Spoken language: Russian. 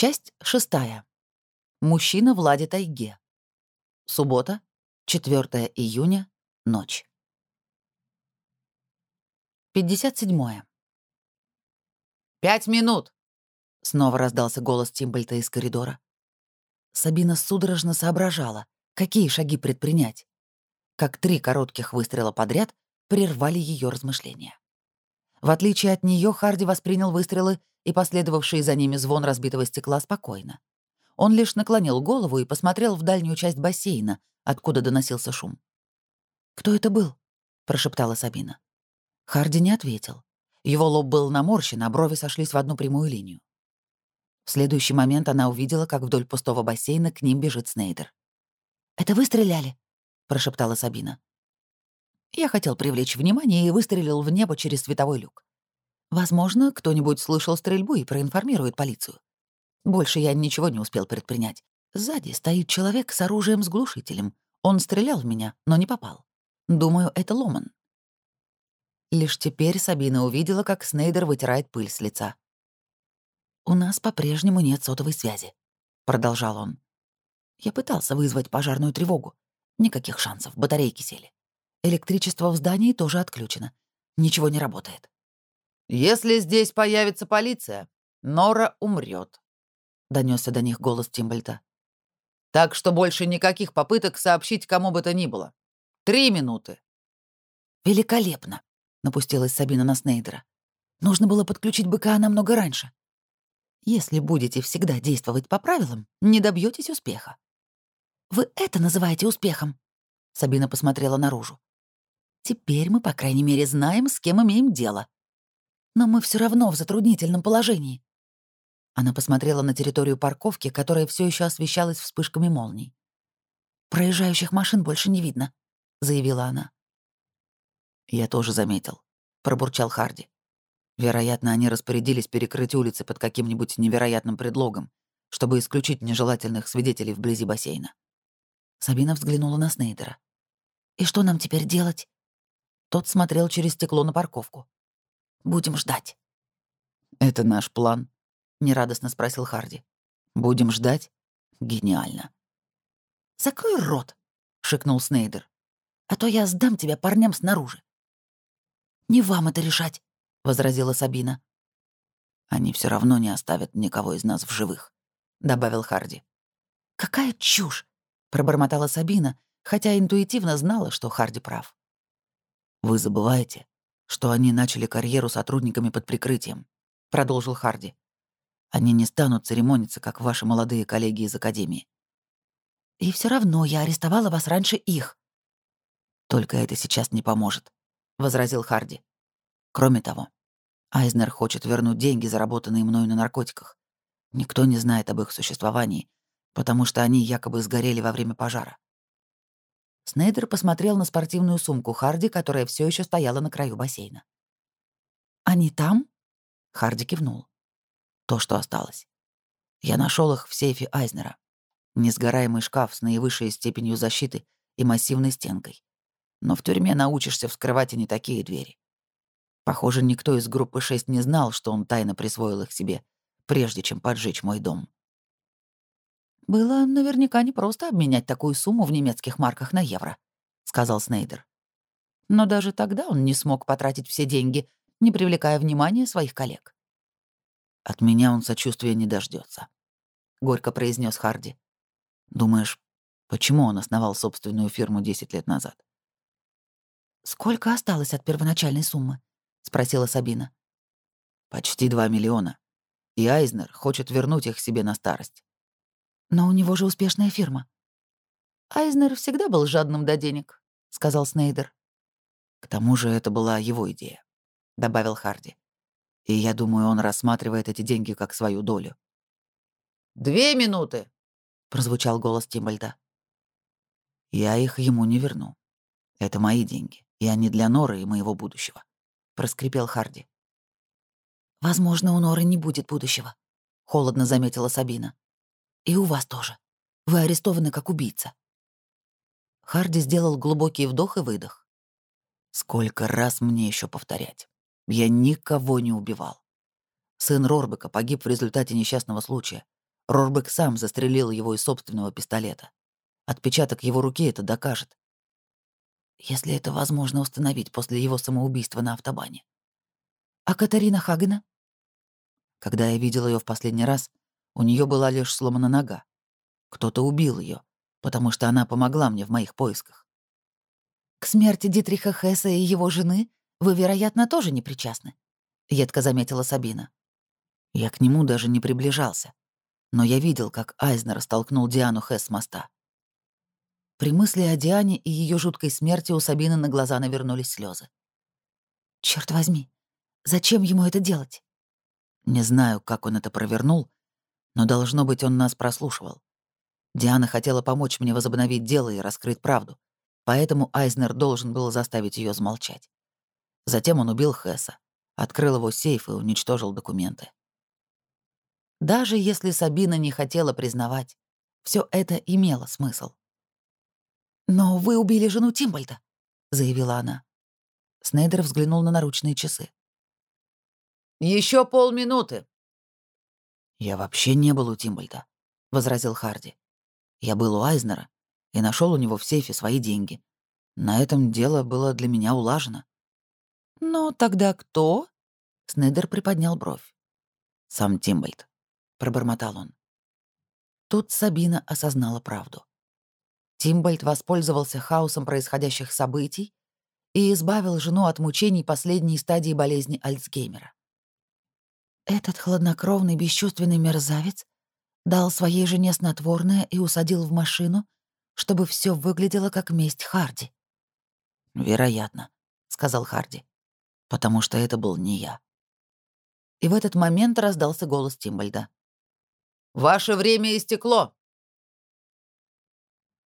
Часть шестая. Мужчина Влади Тайге. Суббота, 4 июня, ночь. 57. «Пять минут!» — снова раздался голос Тимбольта из коридора. Сабина судорожно соображала, какие шаги предпринять. Как три коротких выстрела подряд прервали ее размышления. В отличие от нее Харди воспринял выстрелы и последовавший за ними звон разбитого стекла спокойно. Он лишь наклонил голову и посмотрел в дальнюю часть бассейна, откуда доносился шум. «Кто это был?» — прошептала Сабина. Харди не ответил. Его лоб был наморщен, а брови сошлись в одну прямую линию. В следующий момент она увидела, как вдоль пустого бассейна к ним бежит Снейдер. «Это вы стреляли?» — прошептала Сабина. Я хотел привлечь внимание и выстрелил в небо через световой люк. Возможно, кто-нибудь слышал стрельбу и проинформирует полицию. Больше я ничего не успел предпринять. Сзади стоит человек с оружием с глушителем. Он стрелял в меня, но не попал. Думаю, это Ломан. Лишь теперь Сабина увидела, как Снейдер вытирает пыль с лица. «У нас по-прежнему нет сотовой связи», — продолжал он. «Я пытался вызвать пожарную тревогу. Никаких шансов, батарейки сели. Электричество в здании тоже отключено. Ничего не работает. «Если здесь появится полиция, Нора умрет, донесся до них голос Тимбольта. «Так что больше никаких попыток сообщить кому бы то ни было. Три минуты». «Великолепно!» — напустилась Сабина на Снейдера. «Нужно было подключить быка намного раньше. Если будете всегда действовать по правилам, не добьетесь успеха». «Вы это называете успехом?» Сабина посмотрела наружу. «Теперь мы, по крайней мере, знаем, с кем имеем дело», но мы все равно в затруднительном положении. Она посмотрела на территорию парковки, которая все еще освещалась вспышками молний. «Проезжающих машин больше не видно», — заявила она. «Я тоже заметил», — пробурчал Харди. «Вероятно, они распорядились перекрыть улицы под каким-нибудь невероятным предлогом, чтобы исключить нежелательных свидетелей вблизи бассейна». Сабина взглянула на Снейдера. «И что нам теперь делать?» Тот смотрел через стекло на парковку. Будем ждать». «Это наш план?» — нерадостно спросил Харди. «Будем ждать? Гениально». «Закрой рот», — шикнул Снейдер. «А то я сдам тебя парням снаружи». «Не вам это решать», — возразила Сабина. «Они все равно не оставят никого из нас в живых», — добавил Харди. «Какая чушь!» — пробормотала Сабина, хотя интуитивно знала, что Харди прав. «Вы забываете, что они начали карьеру сотрудниками под прикрытием», — продолжил Харди. «Они не станут церемониться, как ваши молодые коллеги из Академии». «И все равно я арестовала вас раньше их». «Только это сейчас не поможет», — возразил Харди. «Кроме того, Айзнер хочет вернуть деньги, заработанные мною на наркотиках. Никто не знает об их существовании, потому что они якобы сгорели во время пожара. Снейдер посмотрел на спортивную сумку Харди, которая все еще стояла на краю бассейна. «Они там?» Харди кивнул. «То, что осталось. Я нашел их в сейфе Айзнера. Несгораемый шкаф с наивысшей степенью защиты и массивной стенкой. Но в тюрьме научишься вскрывать и не такие двери. Похоже, никто из группы 6 не знал, что он тайно присвоил их себе, прежде чем поджечь мой дом. «Было наверняка непросто обменять такую сумму в немецких марках на евро», — сказал Снейдер. Но даже тогда он не смог потратить все деньги, не привлекая внимания своих коллег. «От меня он сочувствия не дождется, горько произнес Харди. «Думаешь, почему он основал собственную фирму 10 лет назад?» «Сколько осталось от первоначальной суммы?» — спросила Сабина. «Почти 2 миллиона. И Айзнер хочет вернуть их себе на старость. Но у него же успешная фирма. Айзнер всегда был жадным до денег, сказал Снейдер. К тому же это была его идея, добавил Харди. И я думаю, он рассматривает эти деньги как свою долю. «Две минуты!» — прозвучал голос Тимбальда. «Я их ему не верну. Это мои деньги, и они для Норы и моего будущего», — проскрипел Харди. «Возможно, у Норы не будет будущего», — холодно заметила Сабина. И у вас тоже. Вы арестованы как убийца». Харди сделал глубокий вдох и выдох. «Сколько раз мне еще повторять? Я никого не убивал. Сын Рорбека погиб в результате несчастного случая, Рорбек сам застрелил его из собственного пистолета. Отпечаток его руки это докажет. Если это возможно установить после его самоубийства на автобане. А Катарина Хагена? Когда я видел ее в последний раз, у нее была лишь сломана нога. Кто-то убил ее, потому что она помогла мне в моих поисках. К смерти Дитриха Хесса и его жены вы, вероятно, тоже не причастны, едко заметила Сабина. Я к нему даже не приближался но я видел, как Айзнер столкнул Диану Хэс с моста. При мысли о Диане и ее жуткой смерти у Сабины на глаза навернулись слезы. Черт возьми, зачем ему это делать? Не знаю, как он это провернул, но, должно быть, он нас прослушивал. Диана хотела помочь мне возобновить дело и раскрыть правду, поэтому Айзнер должен был заставить ее замолчать. Затем он убил Хесса, открыл его сейф и уничтожил документы. Даже если Сабина не хотела признавать, все это имело смысл. «Но вы убили жену Тимбольда», — заявила она. Снейдер взглянул на наручные часы. Еще полминуты». «Я вообще не был у Тимбольда», — возразил Харди. «Я был у Айзнера и нашел у него в сейфе свои деньги. На этом дело было для меня улажено». «Но тогда кто?» — Снейдер приподнял бровь. «Сам Тимбольд» пробормотал он. Тут Сабина осознала правду. Тимбольд воспользовался хаосом происходящих событий и избавил жену от мучений последней стадии болезни Альцгеймера. Этот хладнокровный, бесчувственный мерзавец дал своей жене снотворное и усадил в машину, чтобы все выглядело как месть Харди. «Вероятно», — сказал Харди, — «потому что это был не я». И в этот момент раздался голос Тимбольда. Ваше время истекло.